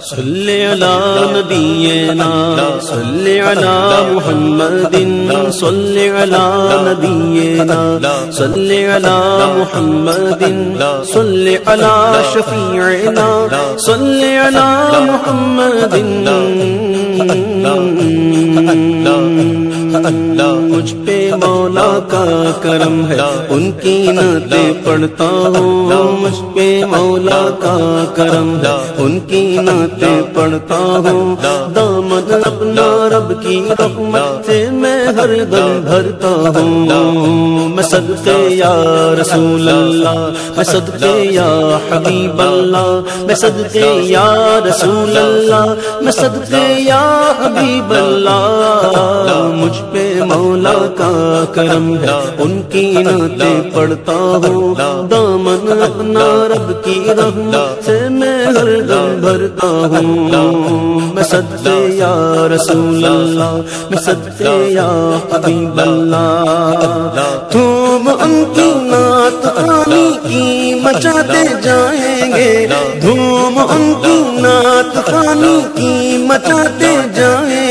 صلی علی نبینا، صلی علی محمد صلی علی نبینا، صلی علی محمد صلی علی شفیعنا، صلی علی محمد مجھ پہ مولا کا کرم ہے ان کی نعتیں پڑھتا ہوں۔ مجھ پہ مولا کا کرم ہے ان کی نعتیں پڑھتا ہوں۔ دامن اپنا رب کی رحمت سے میں ہر دم بھرتا ہوں۔ میں صدقے یا رسول اللہ میں صدقے یا حبیب اللہ میں صدقے یا رسول اللہ میں صدقے یا حبیب اللہ مولا کا کرم ہے ان کی نعتیں پڑھتا ہوں دامن اپنا رب کی رحمت سے میں ہر دم بھرتا ہوں میں صدقے یا رسول اللہ میں صدقے یا حبیب اللہ تم ان کی نعت آنی کی مچاتے جائیں گے دھوم ان کی نعت خانی کی مچاتے جائیں گے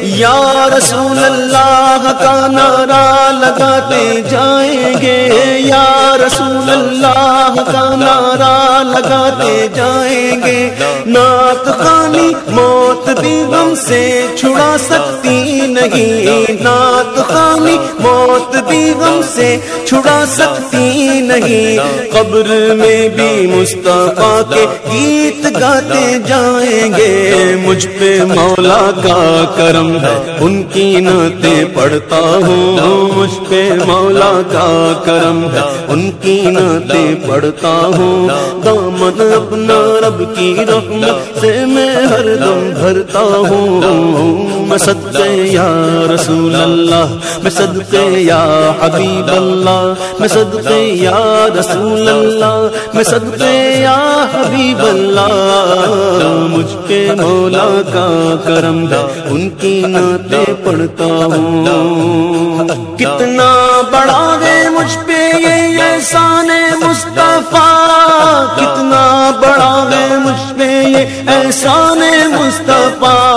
یا رسول اللہ کا نعرہ لگاتے جائیں گے۔ یا رسول اللہ کا نعرہ لگاتے جائیں گے۔ نعت خانی موت بھی غم سے چھڑا سکتی نہیں۔ نعت خانی موت بھی غم سے چھڑا سکتی نہیں۔ قبر میں بھی مصطفیٰ کے گیت گاتے جائیں گے۔ مجھ پہ مولا کا کرم ہے، ان کی نعتیں پڑھتا ہوں۔ مجھ پہ مولا کا کرم ہے، ان کی نعتیں پڑھتا ہوں۔ دامن اپنا رب کی رحمت سے میں ہر دم بھرتا ہوں۔ میں صدقے یا رسول اللہ، میں صدقے یا حبیب اللہ، میں صدقے یا رسول اللہ، میں صدقے یا حبیب اللہ۔ مجھ پہ مولا کا کرم ہے ان کی نعتیں پڑھتا ہوں کتنا بڑا ہے مجھ پہ یہ احسان مصطفیٰ کتنا بڑا ہے مجھ پہ یہ احسان مصطفیٰ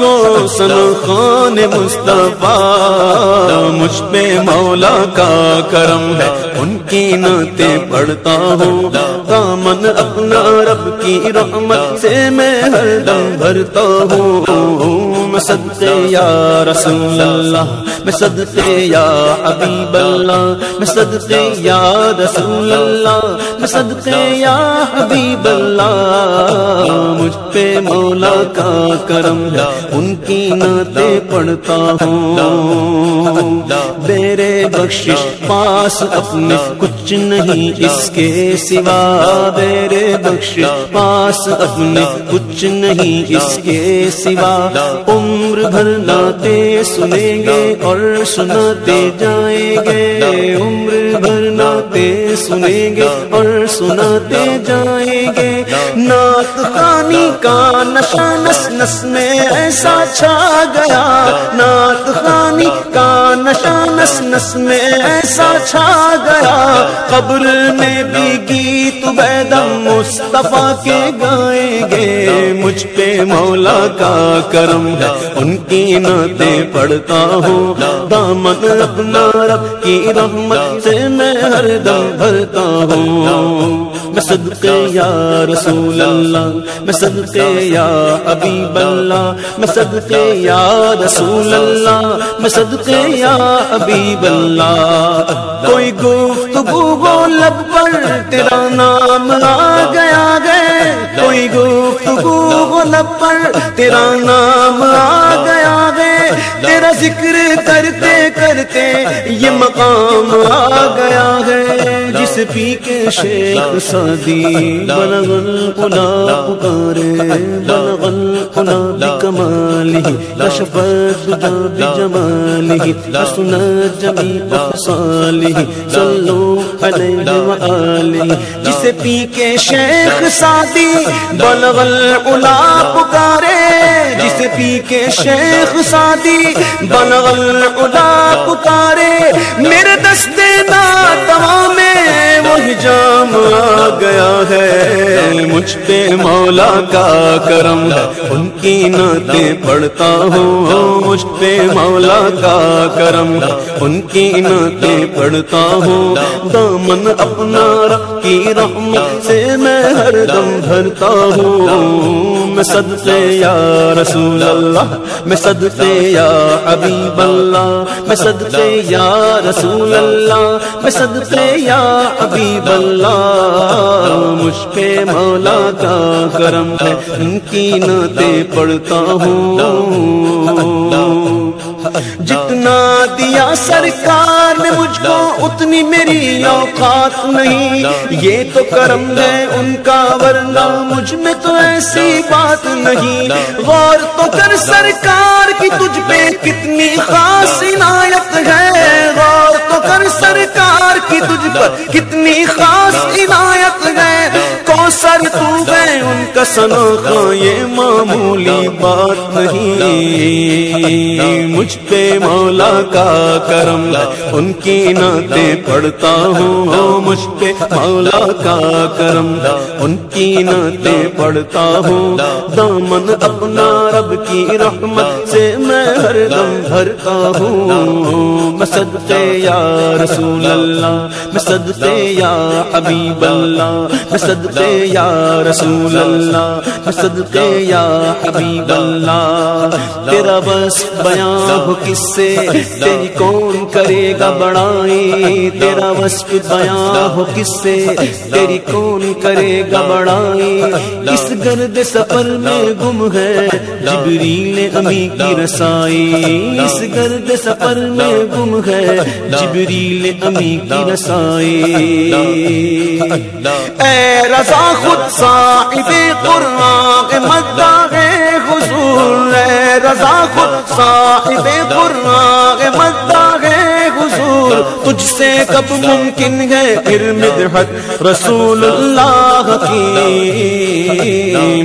مجھ کو سن خان مصطفیٰ۔ مجھ پہ مولا کا کرم ہے، ان کی نعتیں پڑھتا ہوں۔ دامن اپنا رب کی رحمت سے میں ہر دم بھرتا ہوں۔ میں صدقے یا رسول اللہ میں صدقے یا حبیب اللہ میں صدقے یا رسول اللہ میں صدقے یا حبیب اللہ مجھ پہ مولا کا کرم ہے، ان کی نعتیں پڑھتا ہوں۔ میرے بخشش پاس اپنے کچھ نہیں، اس کے سوا میرے بخشش پاس اپنے کچھ نہیں، اس کے سوا عمر بھر ناتے سنیں گے اور سناتے جائیں گے۔ عمر بھر ناتے سنیں گے اور سناتے جائیں گے۔ نعت خانی کا نشہ نس نس میں ایسا چھا گیا۔ نعت خانی کا نشہ نس نس میں ایسا چھا گیا۔ قبر میں بھی گیت بیدم مصطفیٰ کے گائیں گے۔ مجھ پہ مولا کا کرم ہے، ان کی نعتیں پڑھتا ہوں۔ دامن اپنا رب کی رحمت سے میں ہر دم بھرتا ہوں۔ میں صدقے یا رسول اللہ، میں صدقے یا حبیب اللہ، میں صدقے یا رسول اللہ، میں صدقے یا حبیب اللہ۔ کوئی گفتگو ہو لب پر، تیرا نام آ گیا گئے کوئی گفتگو ہو لب پر، تیرا نام آ گیا ذکر کرتے کرتے یہ مقام آ گیا ہے جس پی کے شیخ سادی بلغل کلا پکارے بلغل کلا کمال كشف الدجى بجماله حسن جميع خصاله صلوا عليه وآله جسے پی کے شیخ سادی بلغ العلا پکارے۔ جسے پی کے شیخ سادی بلغ العلا پکارے۔ میرے دستے نا تمام وہی جام آ گیا ہے۔ مجھ پہ مولا کا کرم ہے ان کی نعتیں پڑھتا ہوں مجھ پہ مولا کا کرم۔ ان کی نعتیں پڑھتا ہوں۔ دامن اپنا رکھ کی رحمت سے میں ہر دم بھرتا ہوں۔ میں صدقے یا رسول اللہ، میں صدقے یا حبیب اللہ۔ میں صدقے یا رسول اللہ، میں صدقے یا حبیب اللہ۔ مجھ پہ مولا کا کرم ہے، ان کی نعتیں پڑھتا ہوں۔ جتنا دیا سرکار نے مجھ کو، اتنی میری اوقات نہیں۔ یہ تو کرم ہے ان کا، ورنہ مجھ میں تو ایسی بات نہیں۔ غور تو کر سرکار کی، تجھ پہ کتنی خاص عنایت ہے۔ غور تو کر سرکار کی، تجھ پر کتنی خاص عنایت ہے۔ کوسر تو ہے ان کا سنوخا یہ معمولی بات نہیں۔ مجھ پہ مولا کا کرم ان کی نعتیں پڑھتا ہوں۔ ہاں، مجھ پہ مولا کا کرم ان کی نعتیں پڑھتا ہوں۔ دامن اپنا رب کی رحمت سے میں ہر دم بھرتا ہوں۔ میں صدقے یا رسول اللہ، میں صدقے یا حبیب اللہ، میں صدقے یا رسول اللہ صدقے یا حبیب اللہ۔ تیرا بس بیان ہو کس سے، تیری کون کرے گا بڑائی۔ تیرا وصف بیان ہو کس سے، تیری کون کرے گا بڑائی۔ اس گرد سفر میں گم ہے جبریل امی کی رسائی۔ اس گرد سفر میں گم ہے جبریل امی کی رسائی۔ اے رضا خود صاحب قرآن مداغ حضور اے رضا خود صاحب قرآن مداغ حضور۔ تجھ سے کب ممکن ہے پھر مدحت رسول اللہ کی؟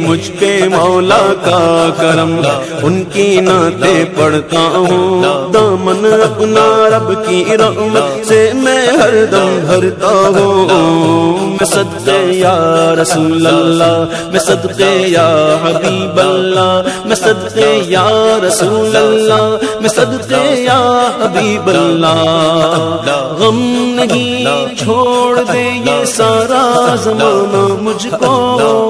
مجھ پہ مولا کا کرم ان کی نعتیں پڑھتا ہوں۔ دامن اپنا رب کی رحمت سے میں ہر دم بھرتا ہوں۔ میں صدقے یا رسول اللہ، میں صدقے یا حبیب اللہ، میں صدقے یا رسول اللہ، میں صدقے یا حبیب اللہ۔ غم نہیں چھوڑ دے یہ سارا زمانہ مجھ کو،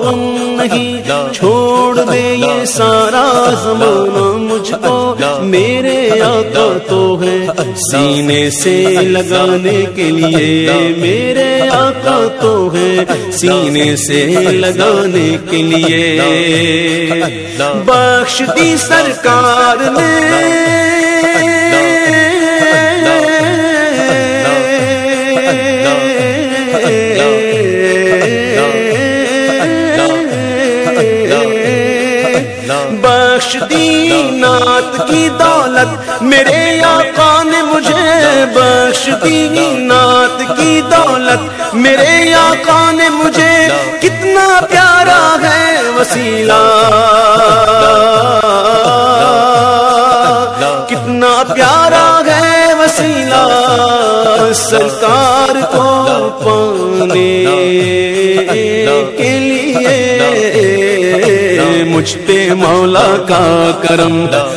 غم نہیں چھوڑ دے یہ سارا زمانہ مجھ کو میرے آقا تو ہے سینے سے لگانے کے لیے میرے آقا تو ہے سینے سے لگانے کے لیے بخش دی سرکار نے وسیلہ۔ کتنا پیارا ہے وسیلہ سرکار کو پانے کے لیے۔ مجھ پہ مولا کا کرم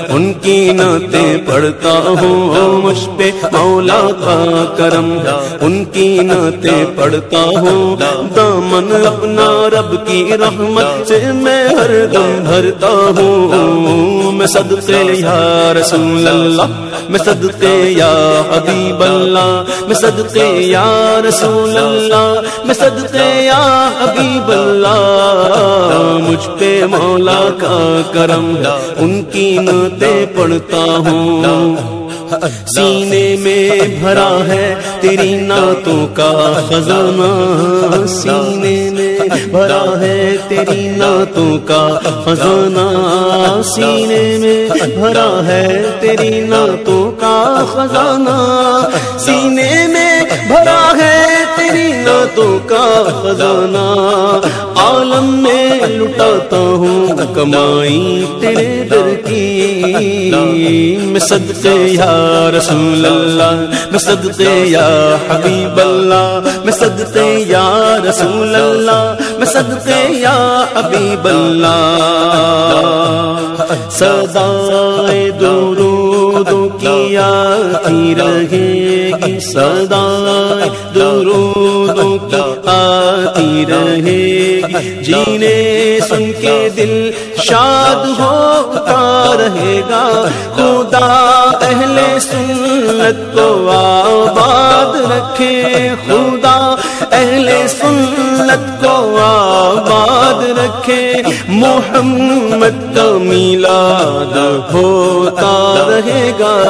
ان کی نعتیں پڑھتا ہوں مجھ پہ مولا کا کرم ان کی نعتیں پڑھتا ہوں دامن اپنا رب کی رحمت سے میں ہر دم بھرتا ہوں میں صدقے یا رسول اللہ میں صدقے یا حبیب اللہ میں صدقے یا رسول اللہ میں صدقے یا حبیب اللہ مجھ پہ مولا کا کرم ان کی نعتیں پڑھتا ہوں۔ سینے میں بھرا ہے تیری نعتوں کا خزانہ۔ سینے میں بھرا ہے تیری نعتوں کا خزانہ۔ سینے میں بھرا ہے تیری نعتوں کا خزانہ۔ سینے میں بھرا ہے تیری نعتوں کا خزانہ۔ عالم میں لٹاتا ہوں کمائی تیرے در کی۔ میں صدقے یا رسول اللہ، میں صدقے یا حبیب اللہ۔ میں صدقے یا رسول اللہ، میں صدقے یا حبیب اللہ۔ سدائے درودوں کی آتی رہے گی سدائے درودوں کی آتی رہے۔ گی جینے سن کے دل شاد ہوتا رہے گا۔ خدا اہل سنت کو آباد رکھے۔ خدا اہل سنت کو آباد رکھے۔ محمد کا میلاد ہوتا رہے گا۔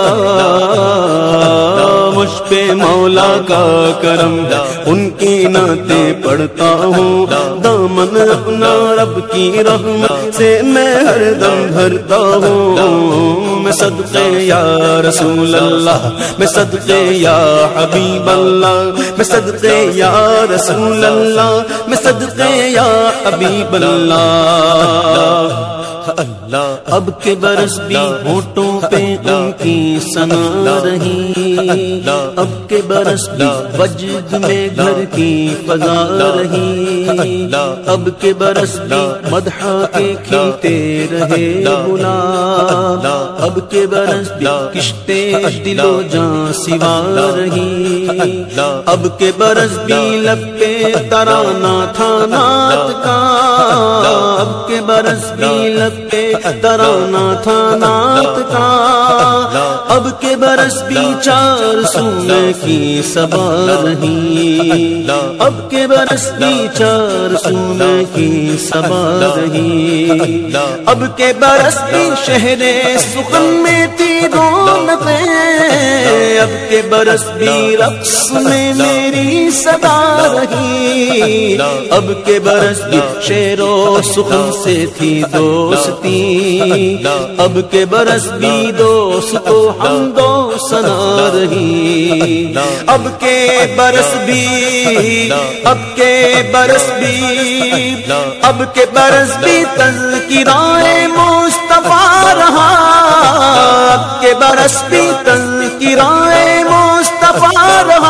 مجھ پہ مولا کا کرم ان کی نعتیں پڑھتا ہوں۔ دامن اپنا رب کی رحمت سے میں ہر دم بھرتا ہوں۔ میں صدقے یا رسول اللہ، میں صدقے یا حبیب اللہ۔ میں صدقے یا رسول اللہ، میں صدقے یا حبیب اللہ۔ اللہ اب کے برس بھی ہوٹوں پہ ان کی سنا رہی۔ اب کے برس بھی وجد میں گھر کی فضا رہی۔ اب کے برس بھی مدحا کے کھلتے رہے بلا اب کے برس بھی کشتے دل و جان سوا رہی۔ اب کے برس بھی لب پہ ترانا تھا نات کا اب کے برس بھی لگتے ترانہ تھا نات کا برس بھی چار سونے کی سبا رہی۔ اب کے برس بھی چار سونے کی سبا رہی۔ اب کے برس بھی شہر سخن میں تھی رونقیں۔ اب کے برس بھی رقص میں میری صدا رہی۔ اب کے برس بھی شیر و سخن سے تھی دوستی۔ اب کے برس بھی دوست کو ہم دو سنا رہی اب کے برس بھی، اب کے برس بھی، اب کے برس بھی تذکرائے مصطفیٰ رہا۔ اب کے برس بھی تذکرائے مصطفیٰ رہا۔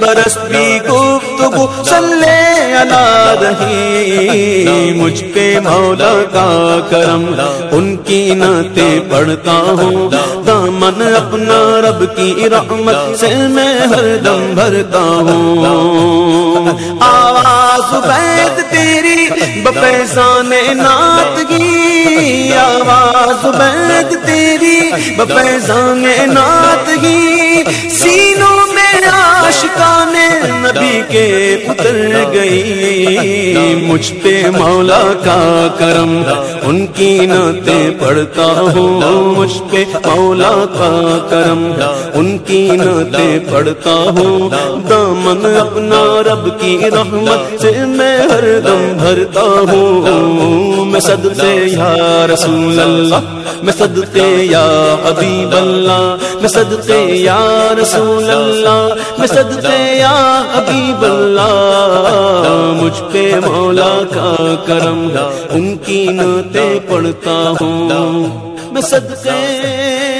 برس بھی گفتگو سلے علا رہی مجھ پہ مولا کا کرم، ان کی نعتیں پڑھتا ہوں۔ دامن اپنا رب کی رحمت سے میں ہر دم بھرتا ہوں۔ آواز بیت تیری بپیسان نعت کی۔ آواز بیت تیری بپیسان نعت کے اتر گئی۔ مجھ پہ مولا کا کرم ان کی نعتیں پڑھتا ہوں۔ مجھ پہ مولا کا کرم ان کی نعتیں پڑھتا ہوں۔ دامن اپنا رب کی رحمت سے میں ہر دم بھرتا ہوں۔ میں صدقے یا رسول اللہ، میں صدقے یا حبیب اللہ، میں صدقے یا رسول اللہ، میں صدقے یا حبیب اللہ مجھ پہ مولا کا کرم ان کی نعتیں پڑھتا ہوں۔ میں صدقے